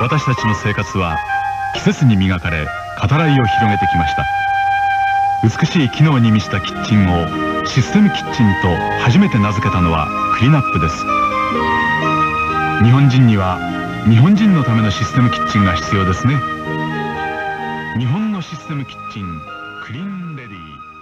私たちの生活は季節に磨かれ語らいを広げてきました。美しい機能に満ちたキッチンをシステムキッチンと初めて名付けたのはクリナップです。日本人には日本人のためのシステムキッチンが必要ですね。日本のシステムキッチンクリーンレディ